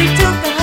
we took the